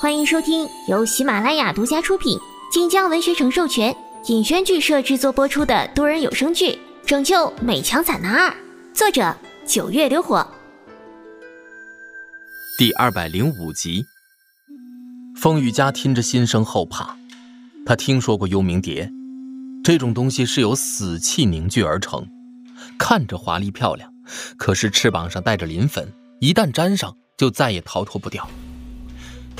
欢迎收听由喜马拉雅独家出品、晋江文学城授权、尹轩剧社制作播出的多人有声剧《拯救美强惨男二》，作者九月流火。第二百零五集。风雨佳听着心生后怕，他听说过幽冥蝶，这种东西是由死气凝聚而成，看着华丽漂亮，可是翅膀上带着磷粉，一旦沾上，就再也逃脱不掉。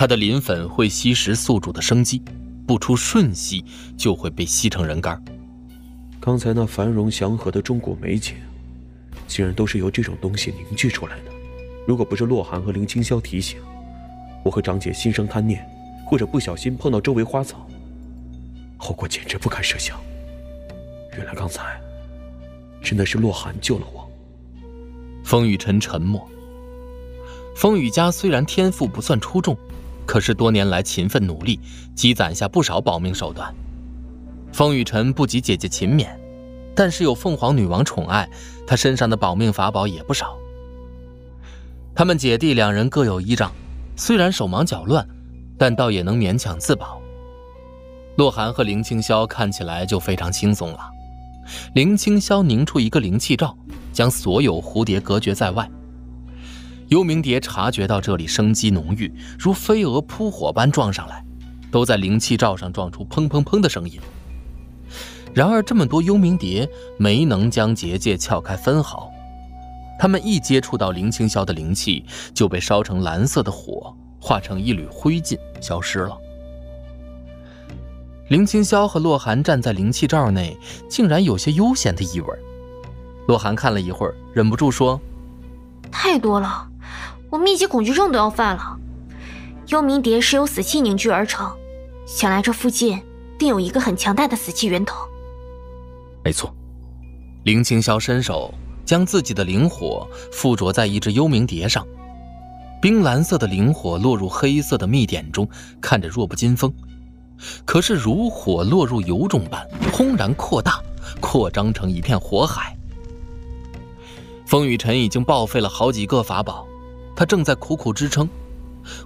它的磷粉会吸食宿主的生机，不出瞬息就会被吸成人干。刚才那繁荣祥和的中国美景，竟然都是由这种东西凝聚出来的。如果不是洛寒和林清霄提醒，我和长姐心生贪念，或者不小心碰到周围花草，后果简直不堪设想。原来刚才真的是洛寒救了我。风雨晨沉默。风雨家虽然天赋不算出众。可是多年来勤奋努力，积攒下不少保命手段。风雨晨不及姐姐勤勉，但是有凤凰女王宠爱，他身上的保命法宝也不少。他们姐弟两人各有依仗，虽然手忙脚乱，但倒也能勉强自保。洛寒和林清霄看起来就非常轻松了。林清霄凝出一个灵气罩，将所有蝴蝶隔绝在外。幽冥蝶察觉到这里生机浓郁，如飞蛾扑火般撞上来，都在灵气罩上撞出砰砰砰的声音。然而，这么多幽冥蝶没能将结界撬开分毫，它们一接触到林清霄的灵气，就被烧成蓝色的火，化成一缕灰烬消失了。林清霄和洛寒站在灵气罩内，竟然有些悠闲的意味。洛寒看了一会儿，忍不住说：“太多了。”我密集恐惧症都要犯了。幽冥蝶是由死气凝聚而成，想来这附近定有一个很强大的死气源头。没错，林清霄伸手将自己的灵火附着在一只幽冥蝶上，冰蓝色的灵火落入黑色的密点中，看着弱不禁风。可是如火落入油中般，轰然扩大，扩张成一片火海。风雨尘已经报废了好几个法宝。他正在苦苦支撑，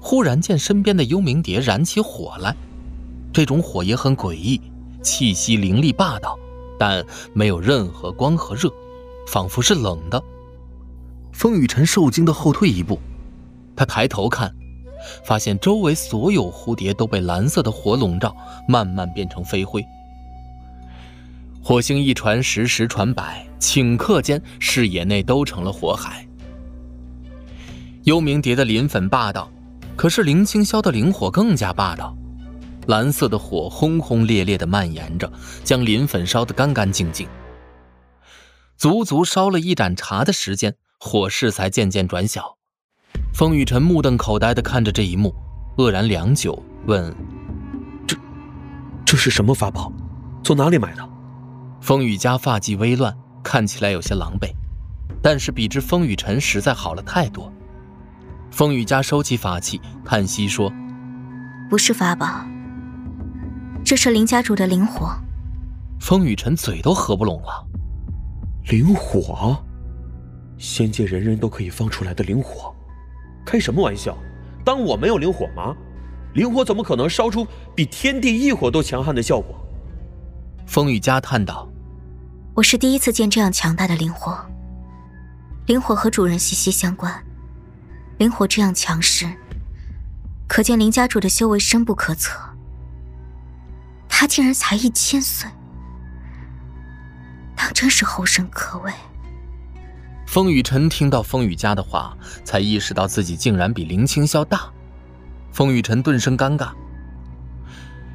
忽然见身边的幽冥蝶燃起火来，这种火也很诡异，气息凌厉霸道，但没有任何光和热，仿佛是冷的。风雨晨受惊的后退一步，他抬头看，发现周围所有蝴蝶都被蓝色的火笼罩，慢慢变成飞灰。火星一传十，十传百，顷刻间视野内都成了火海。幽冥蝶的磷粉霸道，可是林清霄的灵火更加霸道。蓝色的火轰轰烈烈地蔓延着，将磷粉烧得干干净净。足足烧了一盏茶的时间，火势才渐渐转小。风雨晨目瞪口呆地看着这一幕，愕然良久，问：“这，这是什么法宝？从哪里买的？”风雨家发髻微乱，看起来有些狼狈，但是比之风雨晨实在好了太多。风雨家收起法器，叹息说：“不是法宝，这是林家主的灵火。”风雨晨嘴都合不拢了。灵火，仙界人人都可以放出来的灵火，开什么玩笑？当我没有灵火吗？灵火怎么可能烧出比天地异火都强悍的效果？风雨家叹道：“我是第一次见这样强大的灵火。灵火和主人息息相关。”灵火这样强势，可见林家主的修为深不可测。他竟然才一千岁，当真是后生可畏。风雨晨听到风雨家的话，才意识到自己竟然比林清霄大。风雨晨顿生尴尬。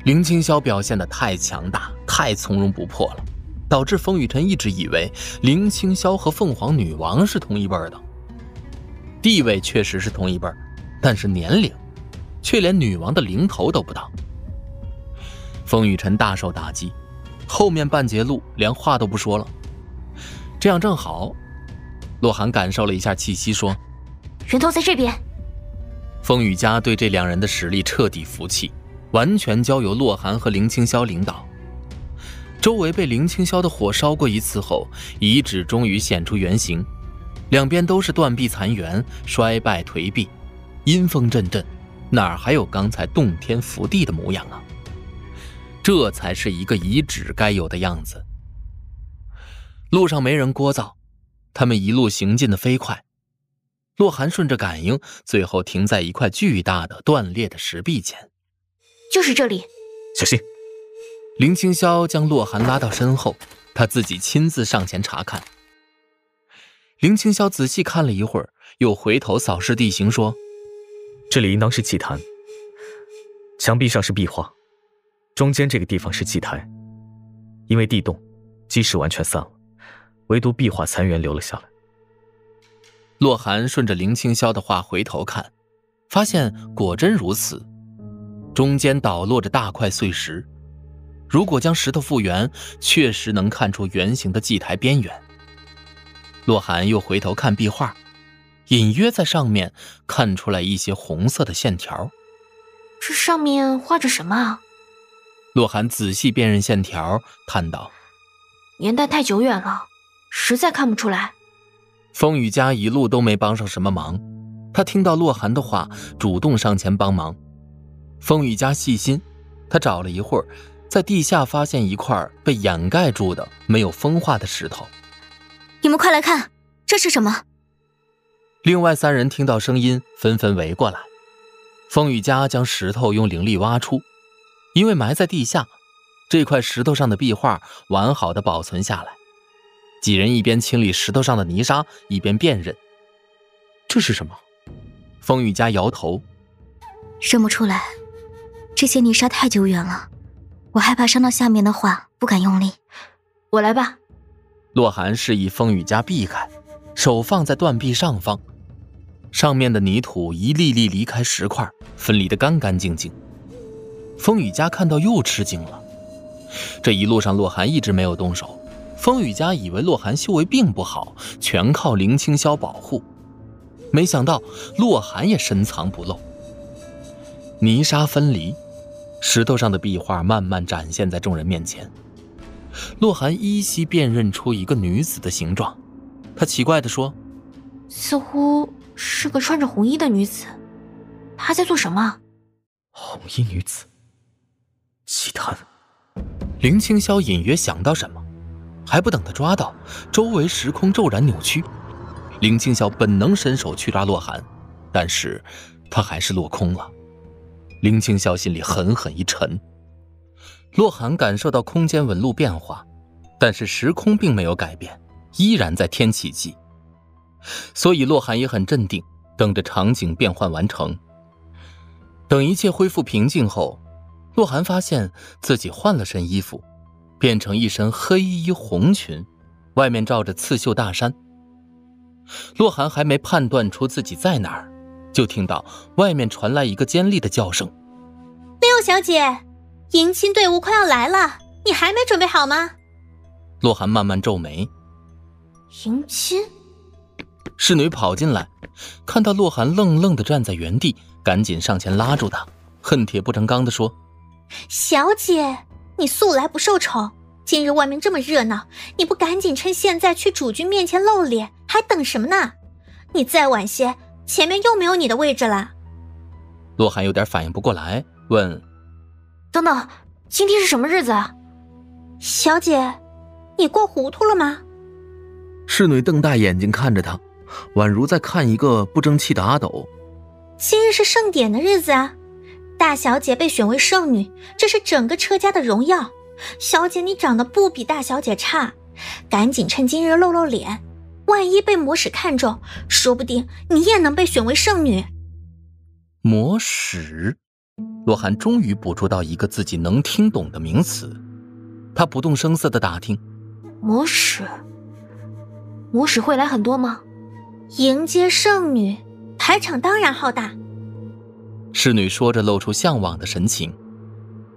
林清霄表现的太强大，太从容不迫了，导致风雨晨一直以为林清霄和凤凰女王是同一辈的。地位确实是同一辈但是年龄，却连女王的零头都不到。风雨晨大受打击，后面半截路连话都不说了。这样正好，洛寒感受了一下气息，说：“人头在这边。”风雨家对这两人的实力彻底服气，完全交由洛寒和林清霄领导。周围被林清霄的火烧过一次后，遗址终于显出原形。两边都是断壁残垣，衰败颓壁，阴风阵阵，哪还有刚才洞天福地的模样啊？这才是一个遗址该有的样子。路上没人聒噪，他们一路行进的飞快。洛寒顺着感应，最后停在一块巨大的断裂的石壁前。就是这里，小心！林清霄将洛寒拉到身后，他自己亲自上前查看。林青霄仔细看了一会儿，又回头扫视地形，说：“这里应当是祭坛，墙壁上是壁画，中间这个地方是祭台。因为地动，基石完全散了，唯独壁画残垣留了下来。”洛寒顺着林青霄的话回头看，发现果真如此。中间倒落着大块碎石，如果将石头复原，确实能看出圆形的祭台边缘。洛寒又回头看壁画，隐约在上面看出来一些红色的线条。这上面画着什么啊？洛寒仔细辨认线条，叹道：“年代太久远了，实在看不出来。”风雨家一路都没帮上什么忙，他听到洛寒的话，主动上前帮忙。风雨家细心，他找了一会儿，在地下发现一块被掩盖住的没有风化的石头。你们快来看，这是什么？另外三人听到声音，纷纷围过来。风雨家将石头用灵力挖出，因为埋在地下，这块石头上的壁画完好的保存下来。几人一边清理石头上的泥沙，一边辨认。这是什么？风雨家摇头，认不出来。这些泥沙太久远了，我害怕伤到下面的话，不敢用力。我来吧。洛寒示意风雨家避开，手放在断壁上方，上面的泥土一粒粒离开石块，分离得干干净净。风雨家看到又吃惊了。这一路上，洛寒一直没有动手。风雨家以为洛寒修为并不好，全靠林清霄保护，没想到洛寒也深藏不露。泥沙分离，石头上的壁画慢慢展现在众人面前。洛寒依稀辨认出一个女子的形状，他奇怪地说：“似乎是个穿着红衣的女子，她在做什么？”红衣女子，祭坛。林清霄隐约想到什么。还不等他抓到，周围时空骤然扭曲。林青霄本能伸手去抓洛寒，但是他还是落空了。林青霄心里狠狠一沉。洛寒感受到空间纹路变化，但是时空并没有改变，依然在天启纪。所以洛寒也很镇定，等着场景变换完成。等一切恢复平静后，洛寒发现自己换了身衣服。变成一身黑衣红裙，外面罩着刺绣大衫。洛寒还没判断出自己在哪儿，就听到外面传来一个尖利的叫声：“六小姐，迎亲队伍快要来了，你还没准备好吗？”洛寒慢慢皱眉：“迎亲？”侍女跑进来，看到洛寒愣愣的站在原地，赶紧上前拉住他，恨铁不成钢的说：“小姐。”你素来不受宠，今日外面这么热闹，你不赶紧趁现在去主君面前露脸，还等什么呢？你再晚些，前面又没有你的位置了。洛寒有点反应不过来，问：“等等，今天是什么日子啊？”小姐，你过糊涂了吗？侍女瞪大眼睛看着他，宛如在看一个不争气的阿斗。今日是盛典的日子啊。大小姐被选为圣女，这是整个车家的荣耀。小姐，你长得不比大小姐差，赶紧趁今日露露脸，万一被魔使看中，说不定你也能被选为圣女。魔使，洛寒终于捕捉到一个自己能听懂的名词，他不动声色的打听：魔使，魔使会来很多吗？迎接圣女，排场当然浩大。侍女说着，露出向往的神情。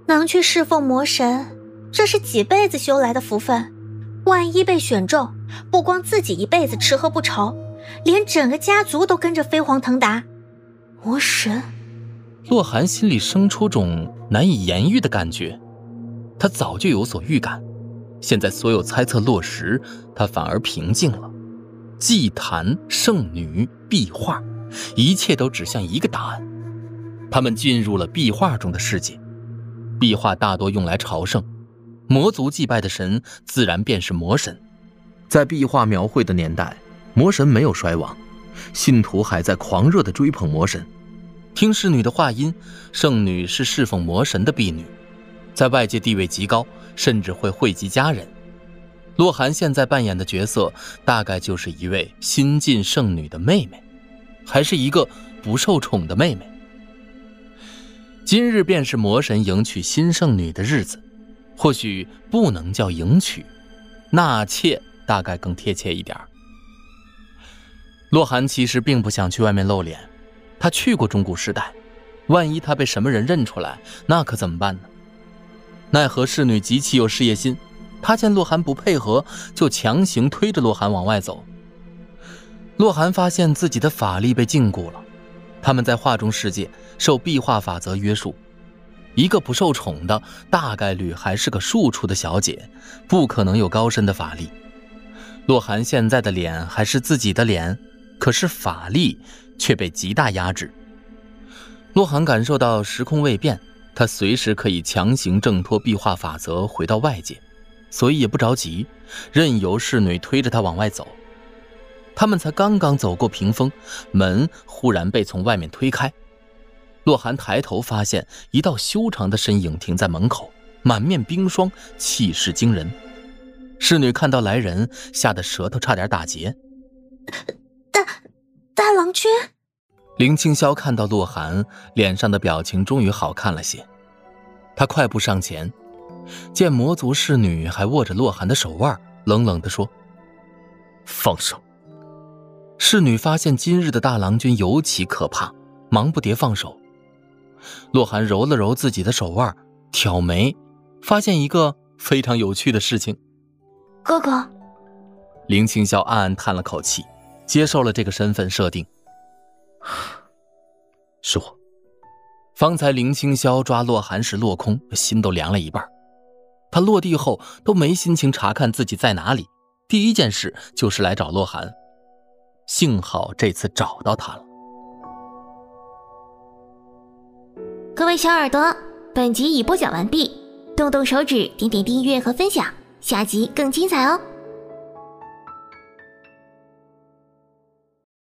能去侍奉魔神，这是几辈子修来的福分。万一被选中，不光自己一辈子吃喝不愁，连整个家族都跟着飞黄腾达。魔神，洛寒心里生出种难以言喻的感觉。他早就有所预感，现在所有猜测落实，他反而平静了。祭坛、圣女、壁画，一切都指向一个答案。他们进入了壁画中的世界。壁画大多用来朝圣，魔族祭拜的神自然便是魔神。在壁画描绘的年代，魔神没有衰亡，信徒还在狂热地追捧魔神。听侍女的话音，圣女是侍奉魔神的婢女，在外界地位极高，甚至会惠及家人。洛寒现在扮演的角色，大概就是一位新晋圣女的妹妹，还是一个不受宠的妹妹。今日便是魔神迎娶新圣女的日子，或许不能叫迎娶，纳妾大概更贴切一点。洛寒其实并不想去外面露脸，他去过中古时代，万一他被什么人认出来，那可怎么办呢？奈何侍女极其有事业心，她见洛寒不配合，就强行推着洛寒往外走。洛寒发现自己的法力被禁锢了。他们在画中世界受壁画法则约束，一个不受宠的，大概率还是个庶出的小姐，不可能有高深的法力。洛寒现在的脸还是自己的脸，可是法力却被极大压制。洛寒感受到时空未变，他随时可以强行挣脱壁画法则回到外界，所以也不着急，任由侍女推着他往外走。他们才刚刚走过屏风，门忽然被从外面推开。洛寒抬头发现一道修长的身影停在门口，满面冰霜，气势惊人。侍女看到来人，吓得舌头差点打结。大大郎君，林青霄看到洛寒脸上的表情终于好看了些，他快步上前，见魔族侍女还握着洛寒的手腕，冷冷地说：“放手。”侍女发现今日的大郎君尤其可怕，忙不迭放手。洛寒揉了揉自己的手腕，挑眉，发现一个非常有趣的事情。哥哥，林青霄暗暗叹了口气，接受了这个身份设定。是我。方才林青霄抓洛寒时落空，心都凉了一半。他落地后都没心情查看自己在哪里，第一件事就是来找洛寒。幸好这次找到他了。各位小耳朵，本集已播讲完毕，动动手指，点点订阅和分享，下集更精彩哦。